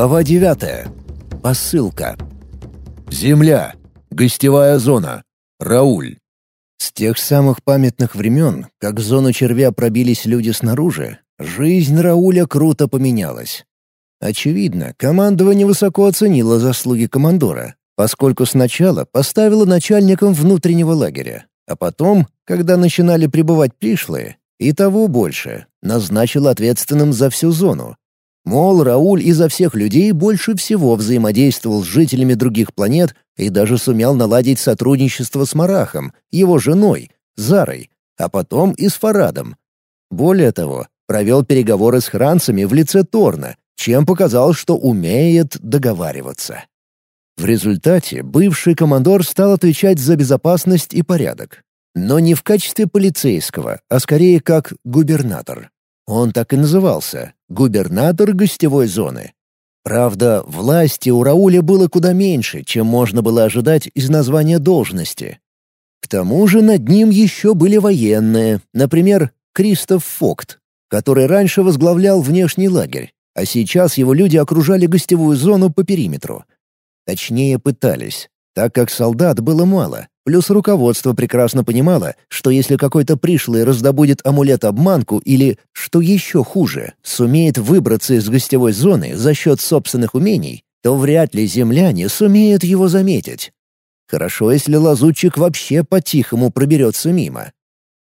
Глава 9. Посылка. Земля. Гостевая зона. Рауль. С тех самых памятных времен, как в зону червя пробились люди снаружи, жизнь Рауля круто поменялась. Очевидно, командование высоко оценило заслуги командора, поскольку сначала поставило начальником внутреннего лагеря, а потом, когда начинали прибывать пришлые, и того больше, назначил ответственным за всю зону. Мол, Рауль изо всех людей больше всего взаимодействовал с жителями других планет и даже сумел наладить сотрудничество с Марахом, его женой, Зарой, а потом и с Фарадом. Более того, провел переговоры с хранцами в лице Торна, чем показал, что умеет договариваться. В результате бывший командор стал отвечать за безопасность и порядок. Но не в качестве полицейского, а скорее как губернатор. Он так и назывался — губернатор гостевой зоны. Правда, власти у Рауля было куда меньше, чем можно было ожидать из названия должности. К тому же над ним еще были военные, например, Кристоф Фокт, который раньше возглавлял внешний лагерь, а сейчас его люди окружали гостевую зону по периметру. Точнее, пытались, так как солдат было мало, Плюс руководство прекрасно понимало, что если какой-то пришлый раздобудет амулет-обманку или, что еще хуже, сумеет выбраться из гостевой зоны за счет собственных умений, то вряд ли земляне сумеют его заметить. Хорошо, если лазутчик вообще по-тихому проберется мимо.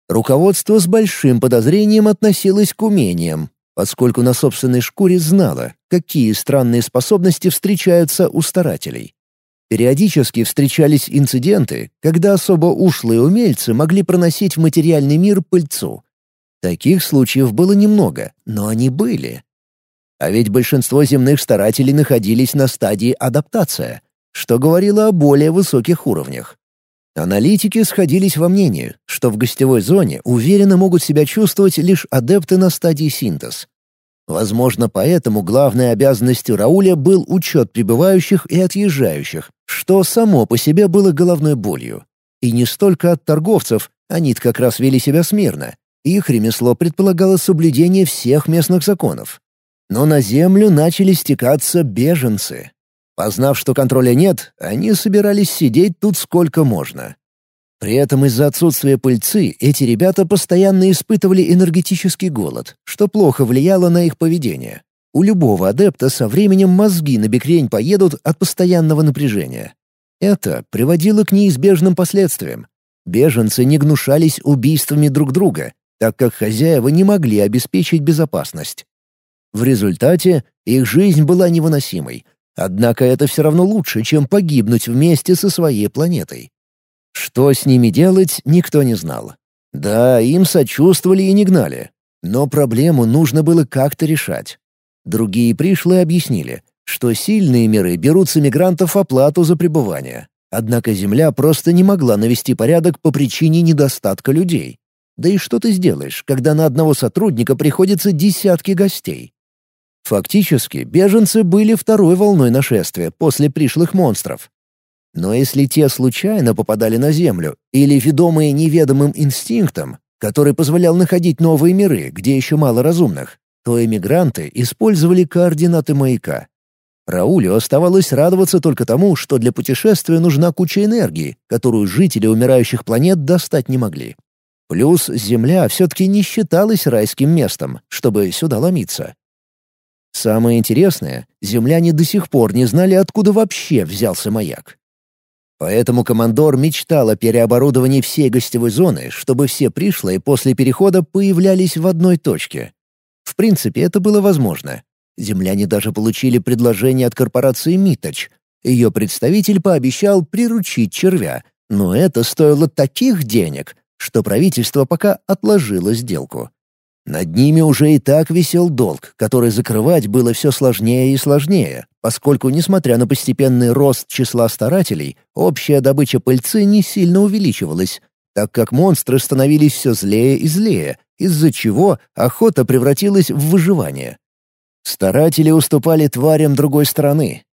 Руководство с большим подозрением относилось к умениям, поскольку на собственной шкуре знало, какие странные способности встречаются у старателей. Периодически встречались инциденты, когда особо ушлые умельцы могли проносить в материальный мир пыльцу. Таких случаев было немного, но они были. А ведь большинство земных старателей находились на стадии адаптация, что говорило о более высоких уровнях. Аналитики сходились во мнении, что в гостевой зоне уверенно могут себя чувствовать лишь адепты на стадии синтез. Возможно, поэтому главной обязанностью Рауля был учет прибывающих и отъезжающих, что само по себе было головной болью. И не столько от торговцев, они как раз вели себя смирно. Их ремесло предполагало соблюдение всех местных законов. Но на землю начали стекаться беженцы. Познав, что контроля нет, они собирались сидеть тут сколько можно. При этом из-за отсутствия пыльцы эти ребята постоянно испытывали энергетический голод, что плохо влияло на их поведение. У любого адепта со временем мозги на бекрень поедут от постоянного напряжения. Это приводило к неизбежным последствиям. Беженцы не гнушались убийствами друг друга, так как хозяева не могли обеспечить безопасность. В результате их жизнь была невыносимой, однако это все равно лучше, чем погибнуть вместе со своей планетой. Что с ними делать, никто не знал. Да, им сочувствовали и не гнали. Но проблему нужно было как-то решать. Другие пришлые объяснили, что сильные миры берут с эмигрантов оплату за пребывание. Однако Земля просто не могла навести порядок по причине недостатка людей. Да и что ты сделаешь, когда на одного сотрудника приходится десятки гостей? Фактически, беженцы были второй волной нашествия после пришлых монстров. Но если те случайно попадали на Землю или ведомые неведомым инстинктом, который позволял находить новые миры, где еще мало разумных, то эмигранты использовали координаты маяка. Раулю оставалось радоваться только тому, что для путешествия нужна куча энергии, которую жители умирающих планет достать не могли. Плюс Земля все-таки не считалась райским местом, чтобы сюда ломиться. Самое интересное, земляне до сих пор не знали, откуда вообще взялся маяк. Поэтому командор мечтал о переоборудовании всей гостевой зоны, чтобы все пришлые после перехода появлялись в одной точке. В принципе, это было возможно. Земляне даже получили предложение от корпорации «Миточ». Ее представитель пообещал приручить червя, но это стоило таких денег, что правительство пока отложило сделку. Над ними уже и так висел долг, который закрывать было все сложнее и сложнее, поскольку, несмотря на постепенный рост числа старателей, общая добыча пыльцы не сильно увеличивалась, так как монстры становились все злее и злее, из-за чего охота превратилась в выживание. Старатели уступали тварям другой стороны.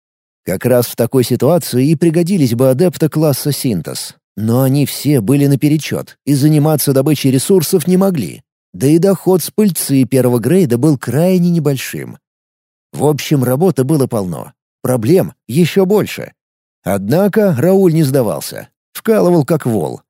Как раз в такой ситуации и пригодились бы адепты класса синтез. Но они все были наперечет и заниматься добычей ресурсов не могли, да и доход с пыльцы первого грейда был крайне небольшим. В общем, работы было полно. Проблем еще больше. Однако Рауль не сдавался. Вкалывал как вол.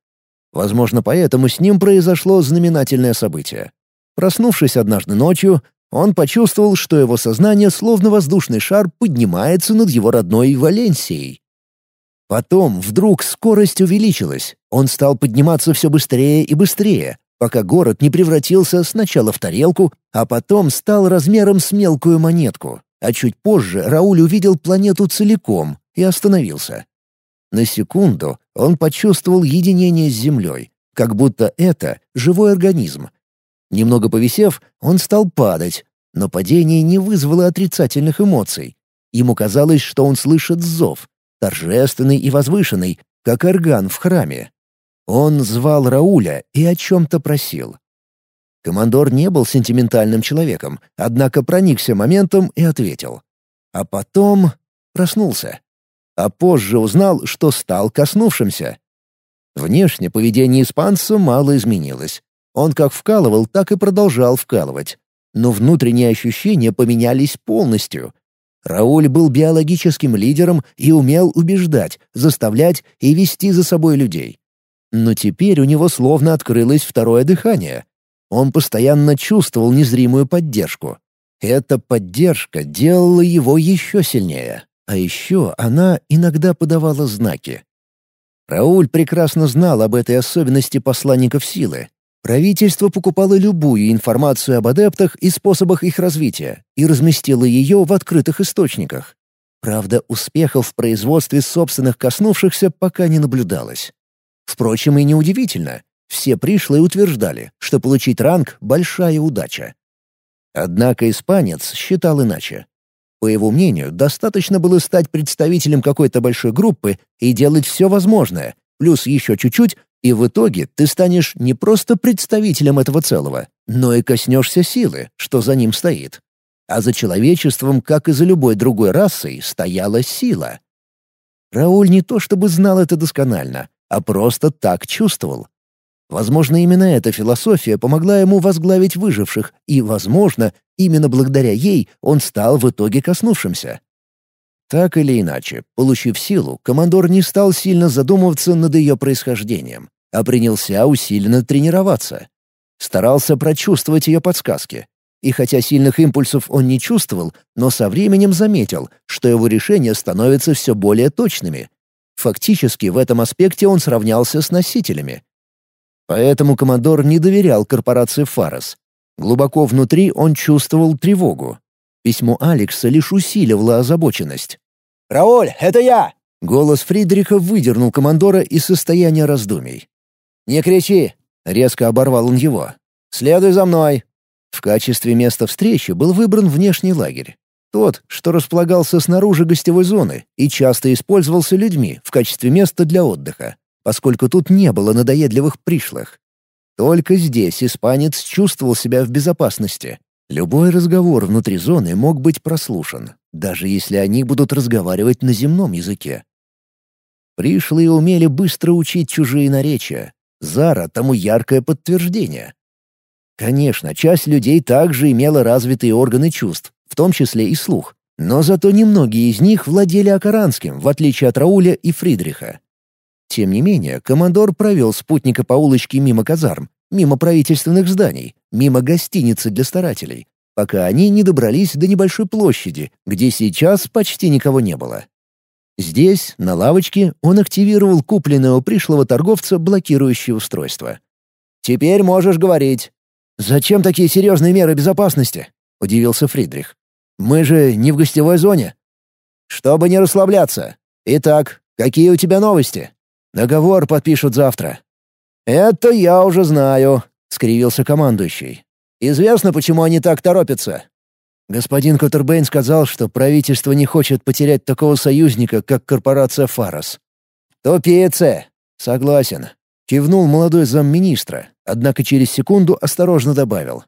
Возможно, поэтому с ним произошло знаменательное событие. Проснувшись однажды ночью, он почувствовал, что его сознание, словно воздушный шар, поднимается над его родной Валенсией. Потом вдруг скорость увеличилась. Он стал подниматься все быстрее и быстрее, пока город не превратился сначала в тарелку, а потом стал размером с мелкую монетку. А чуть позже Рауль увидел планету целиком и остановился. На секунду он почувствовал единение с Землей, как будто это живой организм, Немного повисев, он стал падать, но падение не вызвало отрицательных эмоций. Ему казалось, что он слышит зов, торжественный и возвышенный, как орган в храме. Он звал Рауля и о чем-то просил. Командор не был сентиментальным человеком, однако проникся моментом и ответил. А потом проснулся. А позже узнал, что стал коснувшимся. Внешне поведение испанца мало изменилось. Он как вкалывал, так и продолжал вкалывать. Но внутренние ощущения поменялись полностью. Рауль был биологическим лидером и умел убеждать, заставлять и вести за собой людей. Но теперь у него словно открылось второе дыхание. Он постоянно чувствовал незримую поддержку. Эта поддержка делала его еще сильнее. А еще она иногда подавала знаки. Рауль прекрасно знал об этой особенности посланников силы, Правительство покупало любую информацию об адептах и способах их развития и разместило ее в открытых источниках. Правда, успехов в производстве собственных коснувшихся пока не наблюдалось. Впрочем, и неудивительно. Все пришлые утверждали, что получить ранг — большая удача. Однако испанец считал иначе. По его мнению, достаточно было стать представителем какой-то большой группы и делать все возможное, плюс еще чуть-чуть, и в итоге ты станешь не просто представителем этого целого, но и коснешься силы, что за ним стоит. А за человечеством, как и за любой другой расой, стояла сила. Рауль не то чтобы знал это досконально, а просто так чувствовал. Возможно, именно эта философия помогла ему возглавить выживших, и, возможно, именно благодаря ей он стал в итоге коснувшимся. Так или иначе, получив силу, командор не стал сильно задумываться над ее происхождением, а принялся усиленно тренироваться. Старался прочувствовать ее подсказки. И хотя сильных импульсов он не чувствовал, но со временем заметил, что его решения становятся все более точными. Фактически в этом аспекте он сравнялся с носителями. Поэтому командор не доверял корпорации «Фарос». Глубоко внутри он чувствовал тревогу, Письмо Алекса лишь усиливало озабоченность. «Рауль, это я!» Голос Фридриха выдернул командора из состояния раздумий. «Не кричи!» — резко оборвал он его. «Следуй за мной!» В качестве места встречи был выбран внешний лагерь. Тот, что располагался снаружи гостевой зоны и часто использовался людьми в качестве места для отдыха, поскольку тут не было надоедливых пришлых. Только здесь испанец чувствовал себя в безопасности, Любой разговор внутри зоны мог быть прослушан, даже если они будут разговаривать на земном языке. Пришлые умели быстро учить чужие наречия. Зара тому яркое подтверждение. Конечно, часть людей также имела развитые органы чувств, в том числе и слух. Но зато немногие из них владели акаранским, в отличие от Рауля и Фридриха. Тем не менее, командор провел спутника по улочке мимо казарм, мимо правительственных зданий, мимо гостиницы для старателей, пока они не добрались до небольшой площади, где сейчас почти никого не было. Здесь, на лавочке, он активировал купленное у пришлого торговца блокирующее устройство. «Теперь можешь говорить». «Зачем такие серьезные меры безопасности?» — удивился Фридрих. «Мы же не в гостевой зоне». «Чтобы не расслабляться. Итак, какие у тебя новости?» «Договор подпишут завтра». «Это я уже знаю», — скривился командующий. «Известно, почему они так торопятся?» Господин Коттербейн сказал, что правительство не хочет потерять такого союзника, как корпорация «Фарос». «Тупицы!» «Согласен», — кивнул молодой замминистра, однако через секунду осторожно добавил.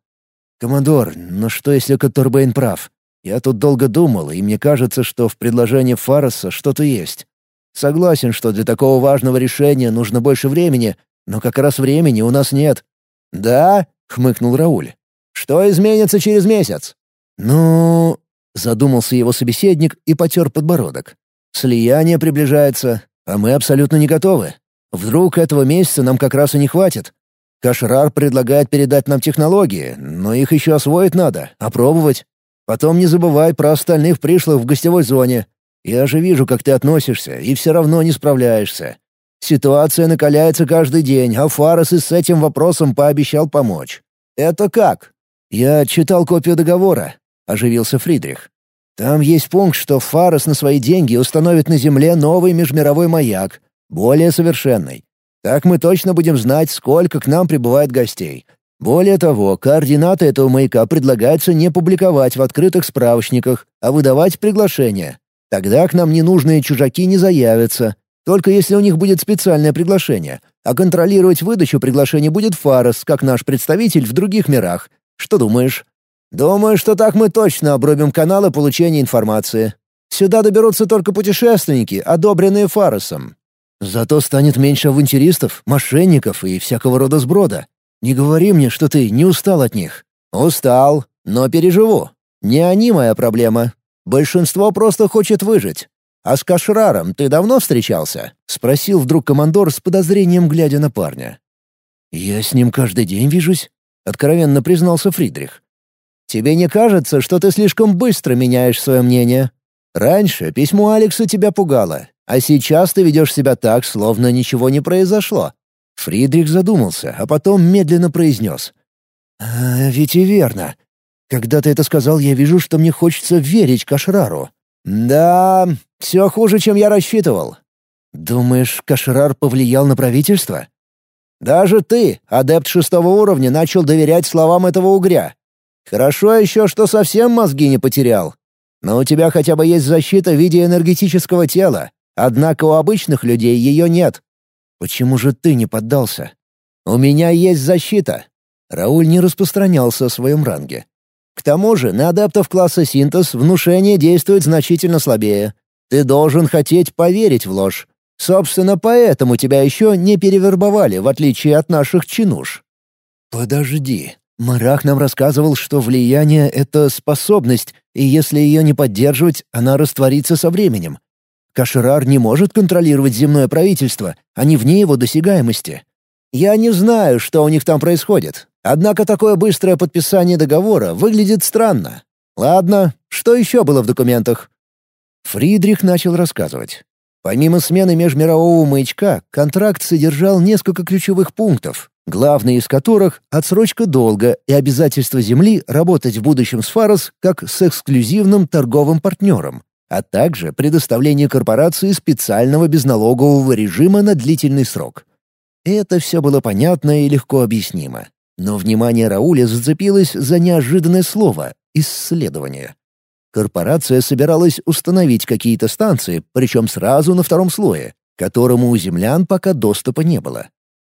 «Командор, но что если Коттербейн прав? Я тут долго думал, и мне кажется, что в предложении Фароса что-то есть. Согласен, что для такого важного решения нужно больше времени, но как раз времени у нас нет». «Да?» — хмыкнул Рауль. «Что изменится через месяц?» «Ну...» — Задумался его собеседник и потер подбородок. Слияние приближается, а мы абсолютно не готовы. Вдруг этого месяца нам как раз и не хватит. Кашрар предлагает передать нам технологии, но их еще освоить надо, опробовать. Потом не забывай про остальных пришлых в гостевой зоне. Я же вижу, как ты относишься, и все равно не справляешься. Ситуация накаляется каждый день, а Фарес и с этим вопросом пообещал помочь. Это как? Я читал копию договора, оживился Фридрих. Там есть пункт, что Фарес на свои деньги установит на Земле новый межмировой маяк, более совершенный. Так мы точно будем знать, сколько к нам прибывает гостей. Более того, координаты этого маяка предлагается не публиковать в открытых справочниках, а выдавать приглашения. Тогда к нам ненужные чужаки не заявятся, только если у них будет специальное приглашение, а контролировать выдачу приглашений будет Фарес, как наш представитель в других мирах. Что думаешь? Думаю, что так мы точно обрубим каналы получения информации. Сюда доберутся только путешественники, одобренные Фаресом. Зато станет меньше авантюристов, мошенников и всякого рода сброда. Не говори мне, что ты не устал от них. Устал, но переживу. Не они моя проблема. Большинство просто хочет выжить. «А с Кашраром ты давно встречался?» — спросил вдруг командор с подозрением, глядя на парня. «Я с ним каждый день вижусь», — откровенно признался Фридрих. «Тебе не кажется, что ты слишком быстро меняешь свое мнение? Раньше письмо Алекса тебя пугало, а сейчас ты ведешь себя так, словно ничего не произошло». Фридрих задумался, а потом медленно произнес. «А, ведь и верно. Когда ты это сказал, я вижу, что мне хочется верить Кашрару. «Да, все хуже, чем я рассчитывал». «Думаешь, Кашрар повлиял на правительство?» «Даже ты, адепт шестого уровня, начал доверять словам этого угря. Хорошо еще, что совсем мозги не потерял. Но у тебя хотя бы есть защита в виде энергетического тела, однако у обычных людей ее нет. Почему же ты не поддался? У меня есть защита». Рауль не распространялся о своем ранге. К тому же на адептов класса синтез внушение действует значительно слабее. Ты должен хотеть поверить в ложь. Собственно, поэтому тебя еще не перевербовали, в отличие от наших чинуш». «Подожди. Марах нам рассказывал, что влияние — это способность, и если ее не поддерживать, она растворится со временем. Кашрар не может контролировать земное правительство, они вне его досягаемости. Я не знаю, что у них там происходит. Однако такое быстрое подписание договора выглядит странно. Ладно, что еще было в документах? Фридрих начал рассказывать. Помимо смены межмирового маячка, контракт содержал несколько ключевых пунктов, главный из которых — отсрочка долга и обязательство Земли работать в будущем с Фарос как с эксклюзивным торговым партнером, а также предоставление корпорации специального безналогового режима на длительный срок. Это все было понятно и легко объяснимо. Но внимание Рауля зацепилось за неожиданное слово — «исследование». Корпорация собиралась установить какие-то станции, причем сразу на втором слое, которому у землян пока доступа не было.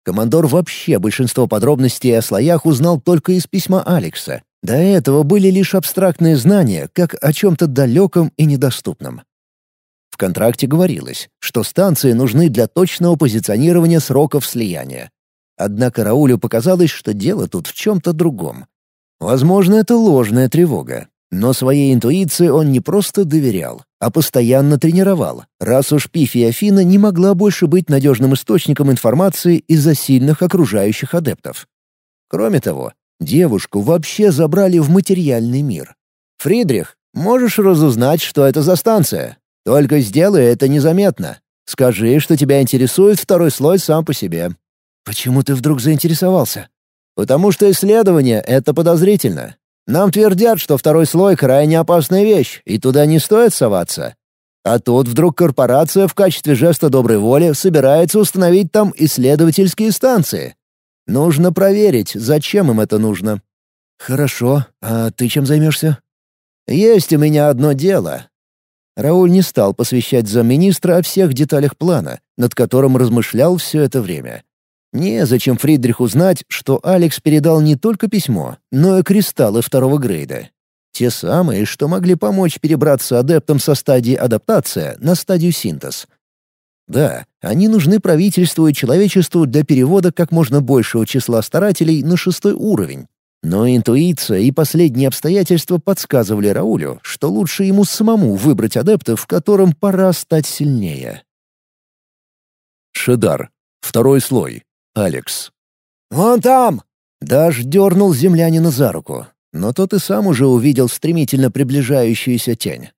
Командор вообще большинство подробностей о слоях узнал только из письма Алекса. До этого были лишь абстрактные знания, как о чем-то далеком и недоступном. В контракте говорилось, что станции нужны для точного позиционирования сроков слияния. Однако Раулю показалось, что дело тут в чем-то другом. Возможно, это ложная тревога, но своей интуиции он не просто доверял, а постоянно тренировал, раз уж Пифи Афина не могла больше быть надежным источником информации из-за сильных окружающих адептов. Кроме того, девушку вообще забрали в материальный мир. «Фридрих, можешь разузнать, что это за станция? Только сделай это незаметно. Скажи, что тебя интересует второй слой сам по себе. «Почему ты вдруг заинтересовался?» «Потому что исследование — это подозрительно. Нам твердят, что второй слой — крайне опасная вещь, и туда не стоит соваться. А тут вдруг корпорация в качестве жеста доброй воли собирается установить там исследовательские станции. Нужно проверить, зачем им это нужно». «Хорошо. А ты чем займешься?» «Есть у меня одно дело». Рауль не стал посвящать замминистра о всех деталях плана, над которым размышлял все это время. Незачем Фридриху знать, что Алекс передал не только письмо, но и кристаллы второго грейда. Те самые, что могли помочь перебраться адептам со стадии адаптация на стадию синтез. Да, они нужны правительству и человечеству для перевода как можно большего числа старателей на шестой уровень. Но интуиция и последние обстоятельства подсказывали Раулю, что лучше ему самому выбрать адепта, в котором пора стать сильнее. Шедар. Второй слой. Алекс. «Вон там!» Даш дернул землянина за руку, но тот и сам уже увидел стремительно приближающуюся тень.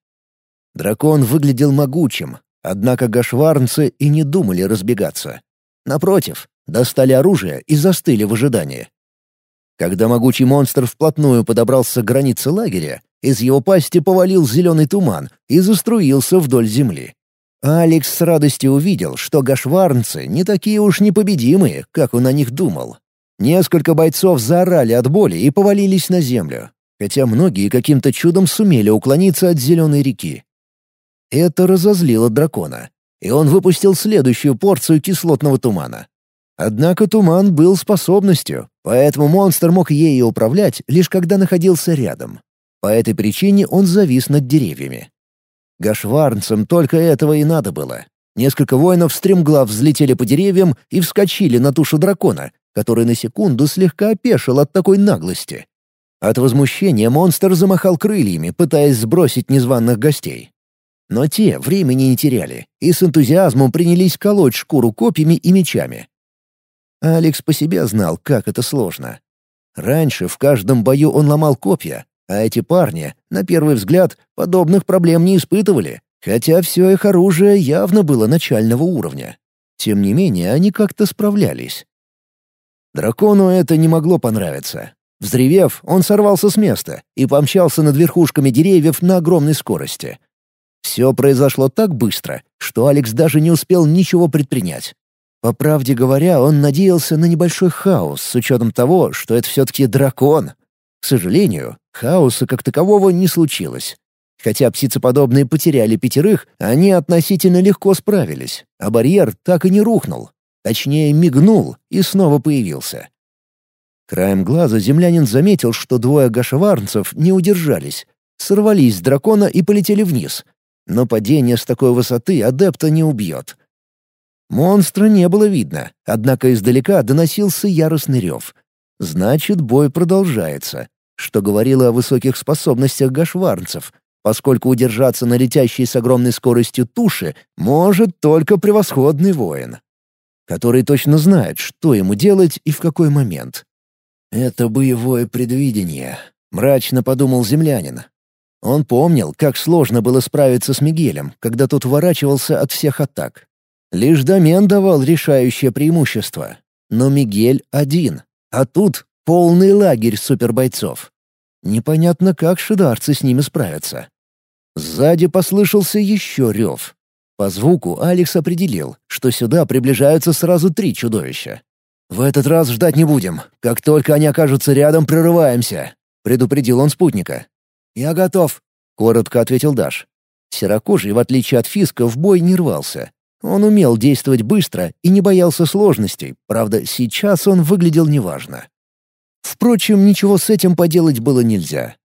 Дракон выглядел могучим, однако гашварнцы и не думали разбегаться. Напротив, достали оружие и застыли в ожидании. Когда могучий монстр вплотную подобрался к границе лагеря, из его пасти повалил зеленый туман и заструился вдоль земли. Алекс с радостью увидел, что гашварнцы не такие уж непобедимые, как он о них думал. Несколько бойцов заорали от боли и повалились на землю, хотя многие каким-то чудом сумели уклониться от зеленой реки. Это разозлило дракона, и он выпустил следующую порцию кислотного тумана. Однако туман был способностью, поэтому монстр мог ею управлять, лишь когда находился рядом. По этой причине он завис над деревьями. Гашварнцам только этого и надо было. Несколько воинов стремглав взлетели по деревьям и вскочили на тушу дракона, который на секунду слегка опешил от такой наглости. От возмущения монстр замахал крыльями, пытаясь сбросить незваных гостей. Но те времени не теряли и с энтузиазмом принялись колоть шкуру копьями и мечами. Алекс по себе знал, как это сложно. Раньше в каждом бою он ломал копья, а эти парни, на первый взгляд, подобных проблем не испытывали, хотя все их оружие явно было начального уровня. Тем не менее, они как-то справлялись. Дракону это не могло понравиться. Взревев, он сорвался с места и помчался над верхушками деревьев на огромной скорости. Все произошло так быстро, что Алекс даже не успел ничего предпринять. По правде говоря, он надеялся на небольшой хаос с учетом того, что это все-таки дракон. К сожалению, хаоса как такового не случилось. Хотя птицеподобные потеряли пятерых, они относительно легко справились, а барьер так и не рухнул. Точнее, мигнул и снова появился. Краем глаза землянин заметил, что двое гашеварнцев не удержались, сорвались с дракона и полетели вниз. Но падение с такой высоты адепта не убьет. Монстра не было видно, однако издалека доносился яростный рев. Значит, бой продолжается, что говорило о высоких способностях гашварнцев, поскольку удержаться на летящей с огромной скоростью туши может только превосходный воин который точно знает, что ему делать и в какой момент. «Это боевое предвидение», — мрачно подумал землянин. Он помнил, как сложно было справиться с Мигелем, когда тот уворачивался от всех атак. Лишь домен давал решающее преимущество. Но Мигель один, а тут полный лагерь супербойцов. Непонятно, как шидарцы с ними справятся. Сзади послышался еще рев. По звуку Алекс определил, что сюда приближаются сразу три чудовища. «В этот раз ждать не будем. Как только они окажутся рядом, прорываемся», — предупредил он спутника. «Я готов», — коротко ответил Даш. Серокожий, в отличие от Фиска, в бой не рвался. Он умел действовать быстро и не боялся сложностей, правда, сейчас он выглядел неважно. Впрочем, ничего с этим поделать было нельзя.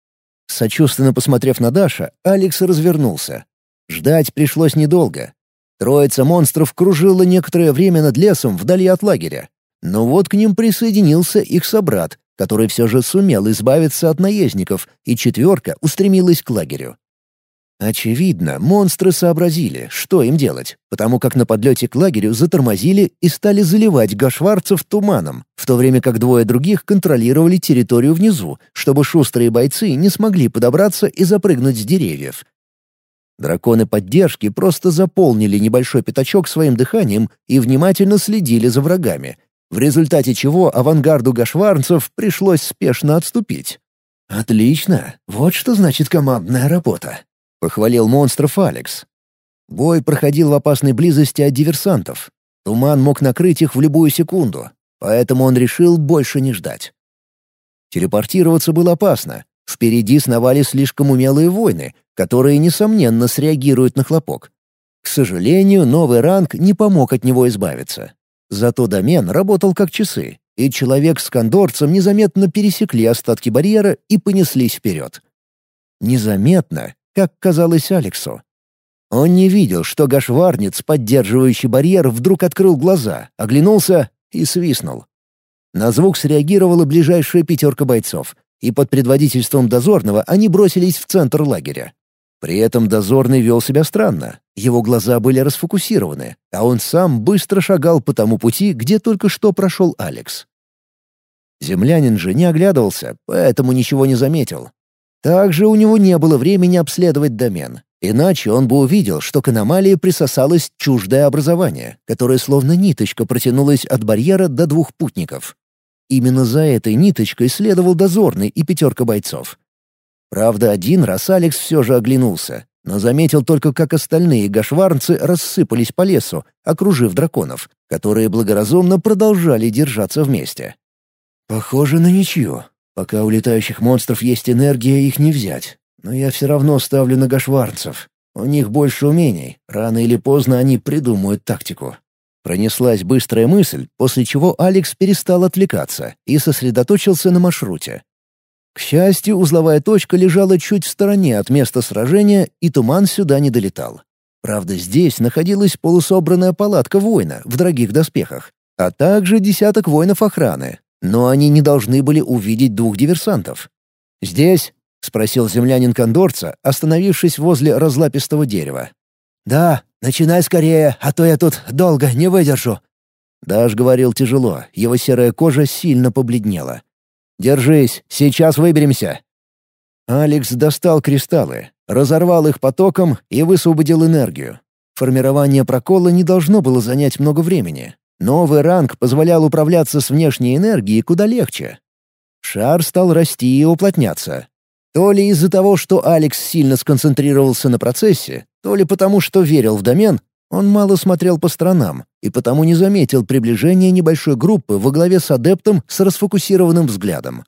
Сочувственно посмотрев на Даша, Алекс развернулся. Ждать пришлось недолго. Троица монстров кружила некоторое время над лесом вдали от лагеря. Но вот к ним присоединился их собрат, который все же сумел избавиться от наездников, и четверка устремилась к лагерю. Очевидно, монстры сообразили, что им делать, потому как на подлете к лагерю затормозили и стали заливать гашварцев туманом, в то время как двое других контролировали территорию внизу, чтобы шустрые бойцы не смогли подобраться и запрыгнуть с деревьев, Драконы поддержки просто заполнили небольшой пятачок своим дыханием и внимательно следили за врагами, в результате чего авангарду гашварнцев пришлось спешно отступить. «Отлично! Вот что значит командная работа!» — похвалил монстров Алекс. Бой проходил в опасной близости от диверсантов. Туман мог накрыть их в любую секунду, поэтому он решил больше не ждать. Телепортироваться было опасно. Впереди сновали слишком умелые войны, которые, несомненно, среагируют на хлопок. К сожалению, новый ранг не помог от него избавиться. Зато домен работал как часы, и человек с кондорцем незаметно пересекли остатки барьера и понеслись вперед. Незаметно, как казалось Алексу. Он не видел, что гашварниц, поддерживающий барьер, вдруг открыл глаза, оглянулся и свистнул. На звук среагировала ближайшая пятерка бойцов, и под предводительством дозорного они бросились в центр лагеря. При этом дозорный вел себя странно. Его глаза были расфокусированы, а он сам быстро шагал по тому пути, где только что прошел Алекс. Землянин же не оглядывался, поэтому ничего не заметил. Также у него не было времени обследовать домен. Иначе он бы увидел, что к аномалии присосалось чуждое образование, которое словно ниточка протянулось от барьера до двух путников. Именно за этой ниточкой следовал дозорный и пятерка бойцов. Правда, один раз Алекс все же оглянулся, но заметил только, как остальные гашварнцы рассыпались по лесу, окружив драконов, которые благоразумно продолжали держаться вместе. «Похоже на ничью. Пока у летающих монстров есть энергия, их не взять. Но я все равно ставлю на гашварнцев. У них больше умений. Рано или поздно они придумают тактику». Пронеслась быстрая мысль, после чего Алекс перестал отвлекаться и сосредоточился на маршруте. К счастью, узловая точка лежала чуть в стороне от места сражения, и туман сюда не долетал. Правда, здесь находилась полусобранная палатка воина в дорогих доспехах, а также десяток воинов охраны, но они не должны были увидеть двух диверсантов. «Здесь?» — спросил землянин кондорца, остановившись возле разлапистого дерева. «Да, начинай скорее, а то я тут долго не выдержу». Даш говорил тяжело, его серая кожа сильно побледнела. Держись, сейчас выберемся». Алекс достал кристаллы, разорвал их потоком и высвободил энергию. Формирование прокола не должно было занять много времени. Новый ранг позволял управляться с внешней энергией куда легче. Шар стал расти и уплотняться. То ли из-за того, что Алекс сильно сконцентрировался на процессе, то ли потому, что верил в домен, он мало смотрел по сторонам и потому не заметил приближения небольшой группы во главе с адептом с расфокусированным взглядом.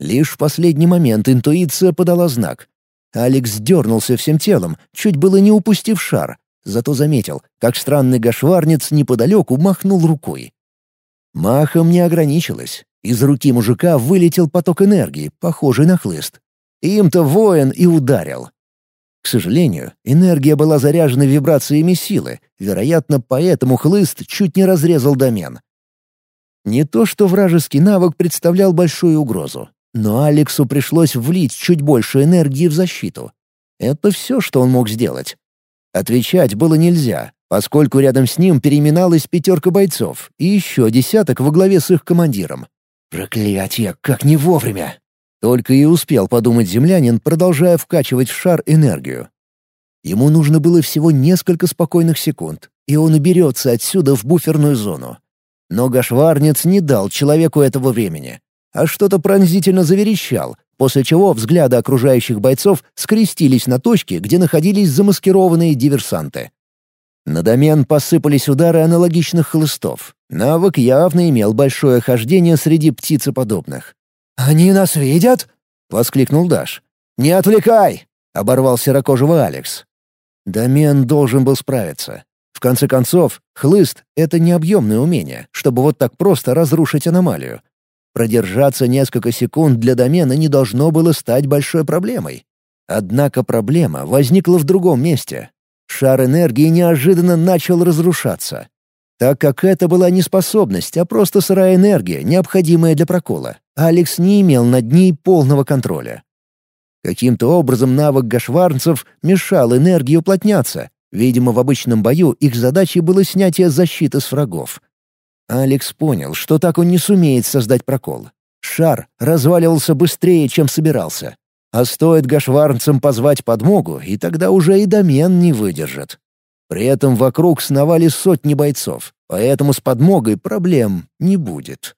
Лишь в последний момент интуиция подала знак. Алекс дернулся всем телом, чуть было не упустив шар, зато заметил, как странный гашварнец неподалеку махнул рукой. Махом не ограничилось. Из руки мужика вылетел поток энергии, похожий на хлыст. Им-то воин и ударил. К сожалению, энергия была заряжена вибрациями силы, вероятно, поэтому хлыст чуть не разрезал домен. Не то что вражеский навык представлял большую угрозу, но Алексу пришлось влить чуть больше энергии в защиту. Это все, что он мог сделать. Отвечать было нельзя, поскольку рядом с ним переминалась пятерка бойцов и еще десяток во главе с их командиром. «Проклятье, как не вовремя!» Только и успел подумать землянин, продолжая вкачивать в шар энергию. Ему нужно было всего несколько спокойных секунд, и он уберется отсюда в буферную зону. Но Гашварнец не дал человеку этого времени, а что-то пронзительно заверещал, после чего взгляды окружающих бойцов скрестились на точке, где находились замаскированные диверсанты. На домен посыпались удары аналогичных хлыстов. Навык явно имел большое хождение среди птицеподобных. «Они нас видят?» — воскликнул Даш. «Не отвлекай!» — оборвал серокожего Алекс. Домен должен был справиться. В конце концов, хлыст — это необъемное умение, чтобы вот так просто разрушить аномалию. Продержаться несколько секунд для домена не должно было стать большой проблемой. Однако проблема возникла в другом месте. Шар энергии неожиданно начал разрушаться так как это была не способность, а просто сырая энергия, необходимая для прокола. Алекс не имел над ней полного контроля. Каким-то образом навык гашварнцев мешал энергии уплотняться. Видимо, в обычном бою их задачей было снятие защиты с врагов. Алекс понял, что так он не сумеет создать прокол. Шар разваливался быстрее, чем собирался. А стоит гашварнцам позвать подмогу, и тогда уже и домен не выдержит. При этом вокруг сновали сотни бойцов, поэтому с подмогой проблем не будет.